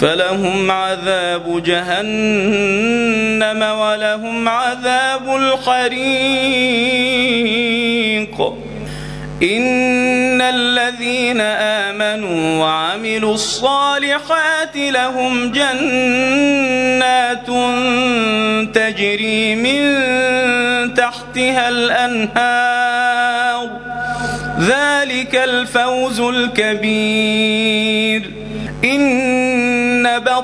فلهم عذاب جهنم ولهم عذاب الحريق إن الذين آمنوا وعملوا الصالحات لهم جنات تجري من تحتها الأنهار. ذلك الفوز الكبير. إن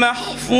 محفوظ.